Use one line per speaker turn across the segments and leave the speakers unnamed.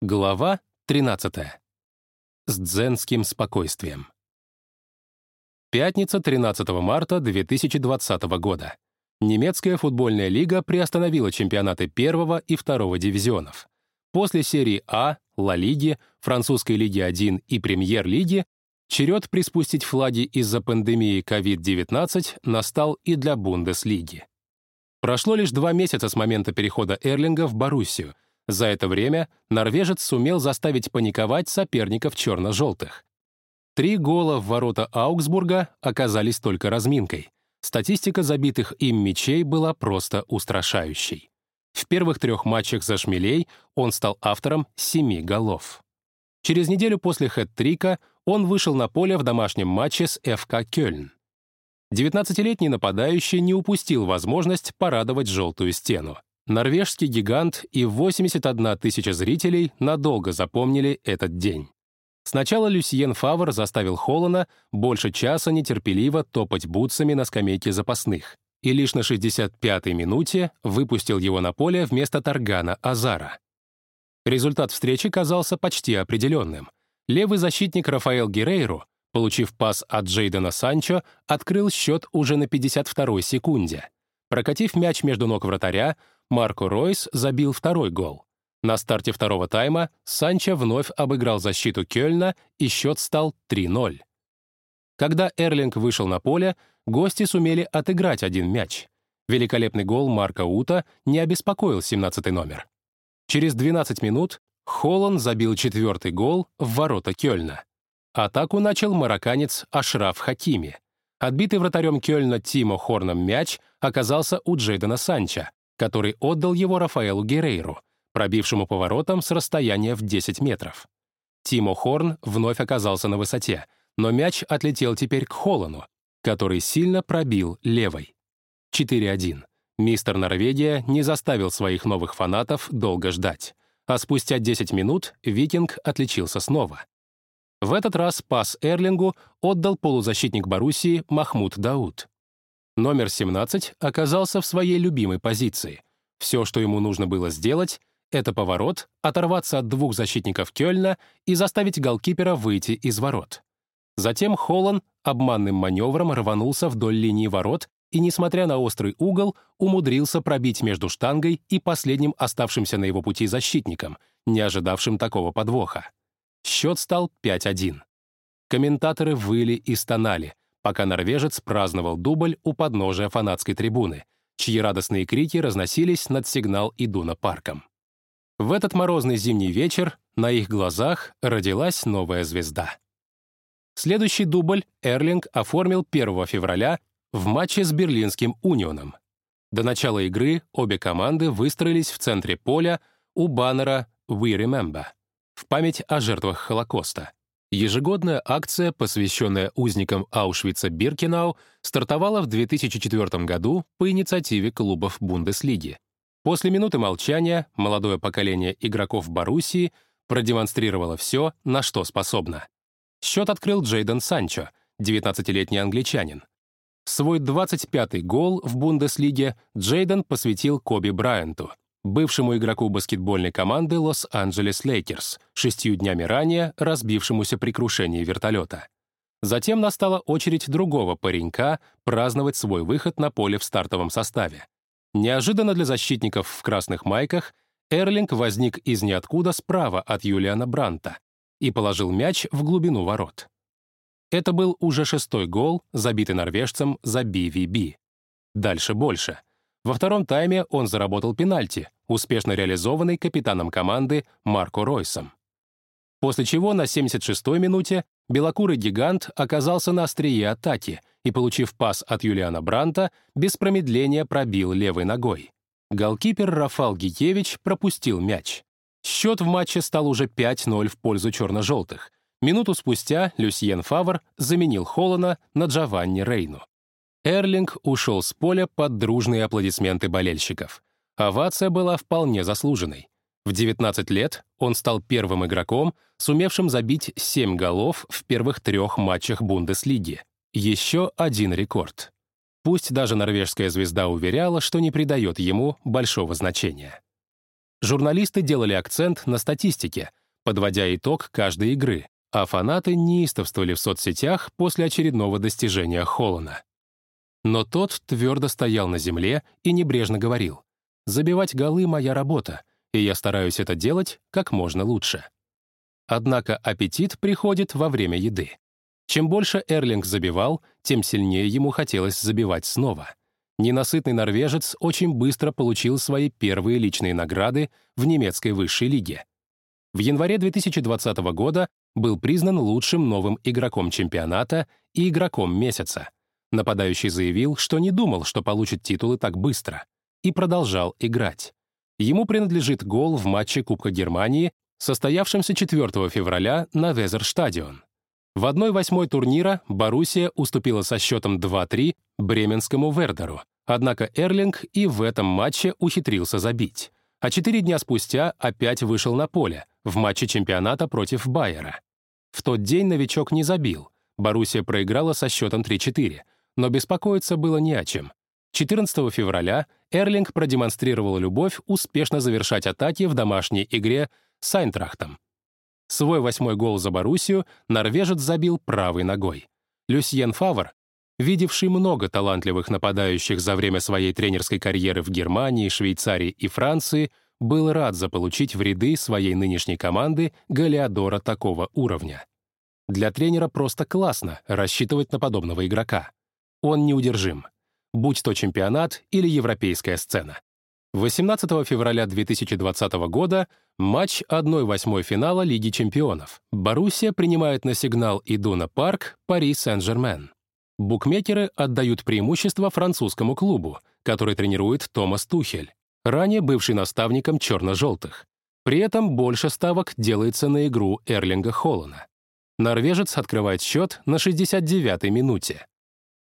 Глава 13. С дзенским спокойствием. Пятница, 13 марта 2020 года. Немецкая футбольная лига приостановила чемпионаты первого и второго дивизионов. После серии А, Ла Лиги, Французской лиги 1 и Премьер-лиги черед приспустить флаги из-за пандемии COVID-19 настал и для Бундеслиги. Прошло лишь два месяца с момента перехода Эрлинга в Боруссию — за это время норвежец сумел заставить паниковать соперников черно-желтых. Три гола в ворота Аугсбурга оказались только разминкой. Статистика забитых им мячей была просто устрашающей. В первых трех матчах за Шмелей он стал автором семи голов. Через неделю после хэт-трика он вышел на поле в домашнем матче с ФК Кёльн. 19-летний нападающий не упустил возможность порадовать «желтую стену». Норвежский гигант и 81 тысяча зрителей надолго запомнили этот день. Сначала Люсьен Фавр заставил Холлана больше часа нетерпеливо топать бутсами на скамейке запасных и лишь на 65-й минуте выпустил его на поле вместо Таргана Азара. Результат встречи казался почти определенным. Левый защитник Рафаэл Герейру, получив пас от Джейдена Санчо, открыл счет уже на 52-й секунде. Прокатив мяч между ног вратаря, Марко Ройс забил второй гол. На старте второго тайма Санчо вновь обыграл защиту Кёльна, и счет стал 3-0. Когда Эрлинг вышел на поле, гости сумели отыграть один мяч. Великолепный гол Марка Ута не обеспокоил 17-й номер. Через 12 минут Холланд забил четвертый гол в ворота Кёльна. Атаку начал марокканец Ашраф Хакими. Отбитый вратарем Кёльна Тимо Хорном мяч оказался у Джейдена Санча, который отдал его Рафаэлу Герейру, пробившему поворотом с расстояния в 10 метров. Тимо Хорн вновь оказался на высоте, но мяч отлетел теперь к Холлану, который сильно пробил левой. 4-1. Мистер Норвегия не заставил своих новых фанатов долго ждать, а спустя 10 минут Викинг отличился снова. В этот раз пас Эрлингу отдал полузащитник Боруссии Махмуд Дауд. Номер 17 оказался в своей любимой позиции. Все, что ему нужно было сделать, это поворот, оторваться от двух защитников Кёльна и заставить голкипера выйти из ворот. Затем Холлан обманным маневром рванулся вдоль линии ворот и, несмотря на острый угол, умудрился пробить между штангой и последним оставшимся на его пути защитником, не ожидавшим такого подвоха. Счет стал 5-1. Комментаторы выли и стонали — пока норвежец праздновал дубль у подножия фанатской трибуны, чьи радостные крики разносились над сигнал Идуна парком. В этот морозный зимний вечер на их глазах родилась новая звезда. Следующий дубль Эрлинг оформил 1 февраля в матче с Берлинским Унионом. До начала игры обе команды выстроились в центре поля у баннера «We Remember» в память о жертвах Холокоста. Ежегодная акция, посвященная узникам Аушвица-Биркенау, стартовала в 2004 году по инициативе клубов Бундеслиги. После минуты молчания молодое поколение игроков Боруссии продемонстрировало все, на что способно. Счет открыл Джейден Санчо, 19-летний англичанин. Свой 25-й гол в Бундеслиге Джейден посвятил Коби Брайанту — бывшему игроку баскетбольной команды Лос-Анджелес Лейкерс, шестью днями ранее разбившемуся при крушении вертолета. Затем настала очередь другого паренька праздновать свой выход на поле в стартовом составе. Неожиданно для защитников в красных майках Эрлинг возник из ниоткуда справа от Юлиана Бранта и положил мяч в глубину ворот. Это был уже шестой гол, забитый норвежцем за BVB. Дальше больше — во втором тайме он заработал пенальти, успешно реализованный капитаном команды Марко Ройсом. После чего на 76-й минуте белокурый гигант оказался на острие атаки и, получив пас от Юлиана Бранта, без промедления пробил левой ногой. Голкипер Рафал Гикевич пропустил мяч. Счет в матче стал уже 5-0 в пользу черно-желтых. Минуту спустя Люсьен Фавр заменил Холлана на Джованни Рейну. Эрлинг ушел с поля под дружные аплодисменты болельщиков. Овация была вполне заслуженной. В 19 лет он стал первым игроком, сумевшим забить 7 голов в первых трех матчах Бундеслиги. Еще один рекорд. Пусть даже норвежская звезда уверяла, что не придает ему большого значения. Журналисты делали акцент на статистике, подводя итог каждой игры, а фанаты неистовствовали в соцсетях после очередного достижения Холлана. Но тот твердо стоял на земле и небрежно говорил, «Забивать голы — моя работа, и я стараюсь это делать как можно лучше». Однако аппетит приходит во время еды. Чем больше Эрлинг забивал, тем сильнее ему хотелось забивать снова. Ненасытный норвежец очень быстро получил свои первые личные награды в немецкой высшей лиге. В январе 2020 года был признан лучшим новым игроком чемпионата и игроком месяца. Нападающий заявил, что не думал, что получит титулы так быстро, и продолжал играть. Ему принадлежит гол в матче Кубка Германии, состоявшемся 4 февраля на Везерштадион. В 1-8 турнира Боруссия уступила со счетом 2-3 бременскому Вердеру, однако Эрлинг и в этом матче ухитрился забить. А четыре дня спустя опять вышел на поле в матче чемпионата против Байера. В тот день новичок не забил. Боруссия проиграла со счетом 3-4, но беспокоиться было не о чем. 14 февраля Эрлинг продемонстрировал любовь успешно завершать атаки в домашней игре с Айнтрахтом. Свой восьмой гол за Боруссию норвежец забил правой ногой. Люсьен Фавор, видевший много талантливых нападающих за время своей тренерской карьеры в Германии, Швейцарии и Франции, был рад заполучить в ряды своей нынешней команды Галиадора такого уровня. Для тренера просто классно рассчитывать на подобного игрока. Он неудержим — будь то чемпионат или европейская сцена. 18 февраля 2020 года матч 1-8 финала Лиги чемпионов. Боруссия принимает на сигнал Идуна Парк Пари Сен-Жермен. Букмекеры отдают преимущество французскому клубу, который тренирует Томас Тухель, ранее бывший наставником черно-желтых. При этом больше ставок делается на игру Эрлинга Холлана. Норвежец открывает счет на 69-й минуте.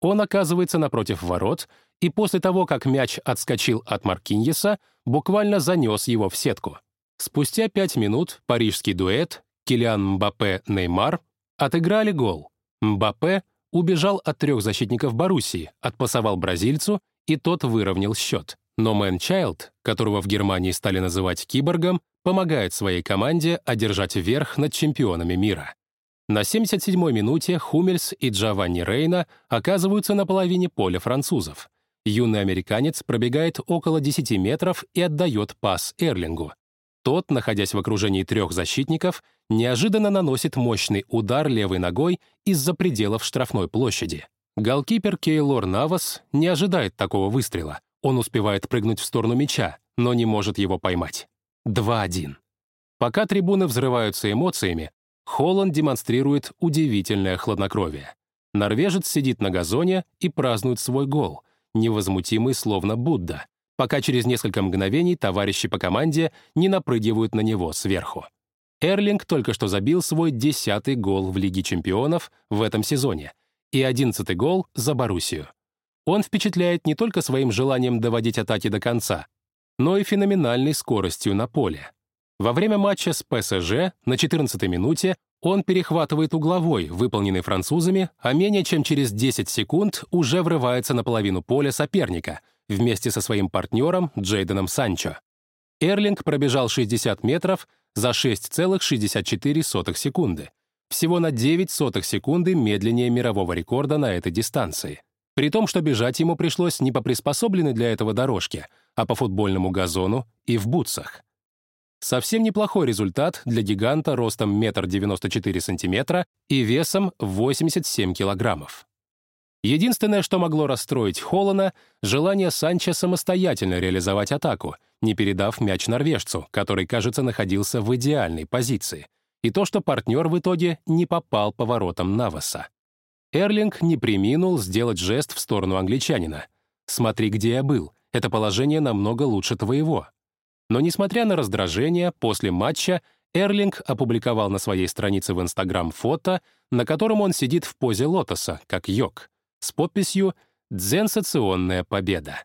Он оказывается напротив ворот, и после того, как мяч отскочил от Маркиньеса, буквально занес его в сетку. Спустя пять минут парижский дуэт Килиан Мбаппе-Неймар отыграли гол. Мбаппе убежал от трех защитников Боруссии, отпасовал бразильцу, и тот выровнял счет. Но Мэн Чайлд, которого в Германии стали называть киборгом, помогает своей команде одержать верх над чемпионами мира. На 77-й минуте Хумельс и Джованни Рейна оказываются на половине поля французов. Юный американец пробегает около 10 метров и отдает пас Эрлингу. Тот, находясь в окружении трех защитников, неожиданно наносит мощный удар левой ногой из-за пределов штрафной площади. Голкипер Кейлор Навас не ожидает такого выстрела. Он успевает прыгнуть в сторону мяча, но не может его поймать. 2-1. Пока трибуны взрываются эмоциями, Холланд демонстрирует удивительное хладнокровие. Норвежец сидит на газоне и празднует свой гол, невозмутимый словно Будда, пока через несколько мгновений товарищи по команде не напрыгивают на него сверху. Эрлинг только что забил свой десятый гол в Лиге чемпионов в этом сезоне и одиннадцатый гол за Боруссию. Он впечатляет не только своим желанием доводить атаки до конца, но и феноменальной скоростью на поле. Во время матча с ПСЖ на 14-й минуте он перехватывает угловой, выполненный французами, а менее чем через 10 секунд уже врывается на половину поля соперника вместе со своим партнером Джейденом Санчо. Эрлинг пробежал 60 метров за 6,64 секунды. Всего на 9 сотых секунды медленнее мирового рекорда на этой дистанции. При том, что бежать ему пришлось не по приспособленной для этого дорожке, а по футбольному газону и в бутсах. Совсем неплохой результат для гиганта ростом 1,94 сантиметра и весом 87 килограммов. Единственное, что могло расстроить Холлана, желание Санчо самостоятельно реализовать атаку, не передав мяч норвежцу, который, кажется, находился в идеальной позиции, и то, что партнер в итоге не попал по воротам Наваса. Эрлинг не приминул сделать жест в сторону англичанина. «Смотри, где я был. Это положение намного лучше твоего». Но несмотря на раздражение, после матча Эрлинг опубликовал на своей странице в Инстаграм фото, на котором он сидит в позе лотоса, как йог, с подписью «Дзенсационная победа».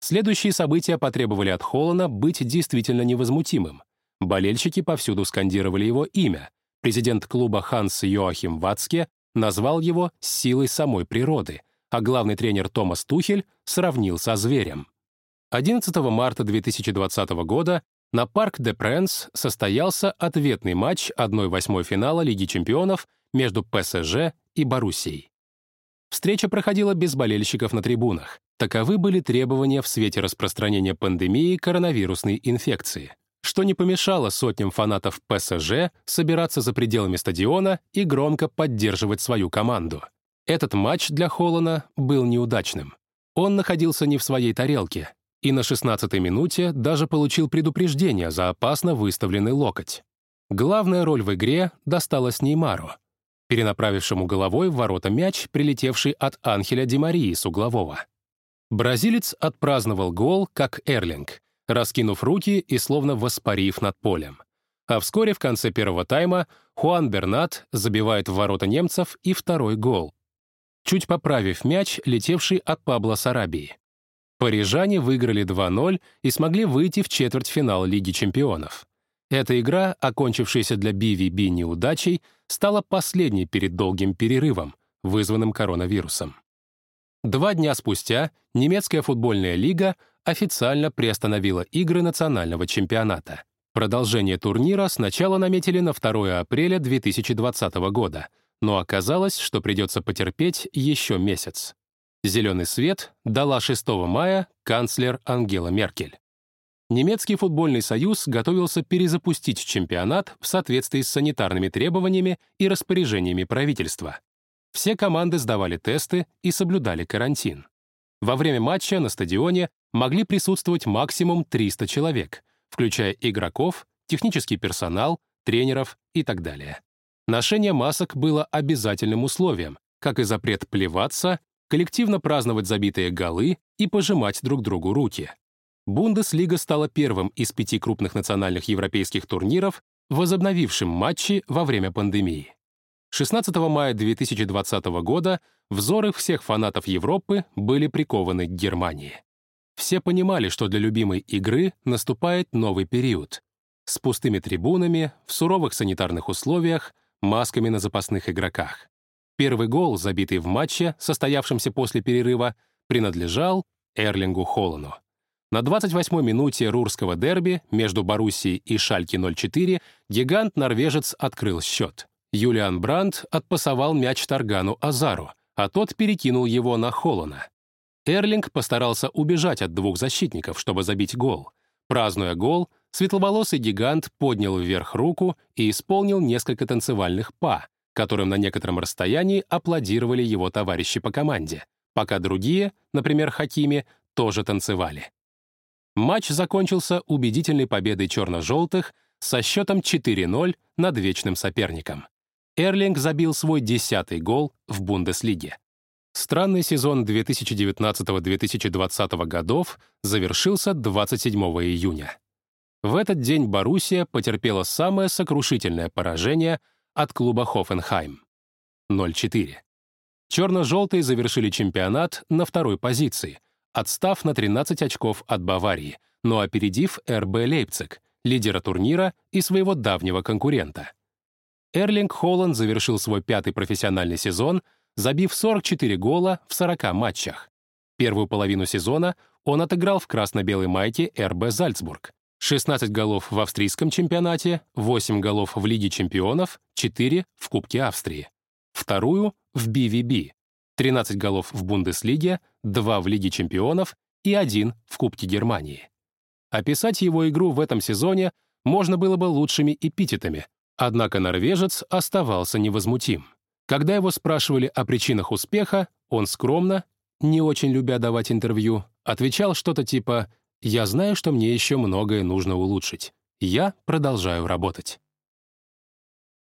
Следующие события потребовали от Холлана быть действительно невозмутимым. Болельщики повсюду скандировали его имя. Президент клуба Ханс Йоахим Вацке назвал его «силой самой природы», а главный тренер Томас Тухель сравнил со зверем. 11 марта 2020 года на Парк де Пренс состоялся ответный матч 1-8 финала Лиги чемпионов между ПСЖ и Боруссией. Встреча проходила без болельщиков на трибунах. Таковы были требования в свете распространения пандемии коронавирусной инфекции, что не помешало сотням фанатов ПСЖ собираться за пределами стадиона и громко поддерживать свою команду. Этот матч для Холлана был неудачным. Он находился не в своей тарелке, и на 16-й минуте даже получил предупреждение за опасно выставленный локоть. Главная роль в игре досталась Неймару, перенаправившему головой в ворота мяч, прилетевший от Анхеля Ди Марии с углового. Бразилец отпраздновал гол, как Эрлинг, раскинув руки и словно воспарив над полем. А вскоре в конце первого тайма Хуан Бернат забивает в ворота немцев и второй гол, чуть поправив мяч, летевший от Пабло Сарабии. Парижане выиграли 2-0 и смогли выйти в четвертьфинал Лиги чемпионов. Эта игра, окончившаяся для BVB неудачей, стала последней перед долгим перерывом, вызванным коронавирусом. Два дня спустя немецкая футбольная лига официально приостановила игры национального чемпионата. Продолжение турнира сначала наметили на 2 апреля 2020 года, но оказалось, что придется потерпеть еще месяц. Зеленый свет дала 6 мая канцлер Ангела Меркель. Немецкий футбольный союз готовился перезапустить чемпионат в соответствии с санитарными требованиями и распоряжениями правительства. Все команды сдавали тесты и соблюдали карантин. Во время матча на стадионе могли присутствовать максимум 300 человек, включая игроков, технический персонал, тренеров и так далее. Ношение масок было обязательным условием, как и запрет плеваться коллективно праздновать забитые голы и пожимать друг другу руки. Бундеслига стала первым из пяти крупных национальных европейских турниров, возобновившим матчи во время пандемии. 16 мая 2020 года взоры всех фанатов Европы были прикованы к Германии. Все понимали, что для любимой игры наступает новый период. С пустыми трибунами, в суровых санитарных условиях, масками на запасных игроках. Первый гол, забитый в матче, состоявшемся после перерыва, принадлежал Эрлингу Холлану. На 28-й минуте рурского дерби между Боруссией и Шальки-04 гигант-норвежец открыл счет. Юлиан Брандт отпасовал мяч Таргану Азару, а тот перекинул его на Холлана. Эрлинг постарался убежать от двух защитников, чтобы забить гол. Празднуя гол, светловолосый гигант поднял вверх руку и исполнил несколько танцевальных па, которым на некотором расстоянии аплодировали его товарищи по команде, пока другие, например, Хакими, тоже танцевали. Матч закончился убедительной победой черно-желтых со счетом 4-0 над вечным соперником. Эрлинг забил свой десятый гол в Бундеслиге. Странный сезон 2019-2020 годов завершился 27 июня. В этот день Боруссия потерпела самое сокрушительное поражение — от клуба Хофенхайм. 0-4. Черно-желтые завершили чемпионат на второй позиции, отстав на 13 очков от Баварии, но опередив РБ Лейпциг, лидера турнира и своего давнего конкурента. Эрлинг Холланд завершил свой пятый профессиональный сезон, забив 44 гола в 40 матчах. Первую половину сезона он отыграл в красно-белой майке РБ Зальцбург, 16 голов в австрийском чемпионате, 8 голов в Лиге чемпионов, 4 в Кубке Австрии. Вторую — в BVB, 13 голов в Бундеслиге, 2 в Лиге чемпионов и 1 в Кубке Германии. Описать его игру в этом сезоне можно было бы лучшими эпитетами, однако норвежец оставался невозмутим. Когда его спрашивали о причинах успеха, он скромно, не очень любя давать интервью, отвечал что-то типа я знаю, что мне еще многое нужно улучшить. Я продолжаю работать.